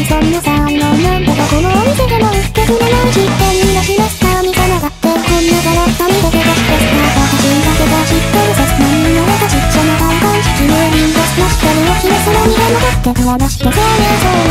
んそんな才能なんだかこのお店でも売ってくれない実験に出しました神様だってこんなガラッと見て手出してスタート走りかけた知ってる説明に乗れたちっちゃな大会式のに出しスマッシュルその身でも放って顔出してそうそう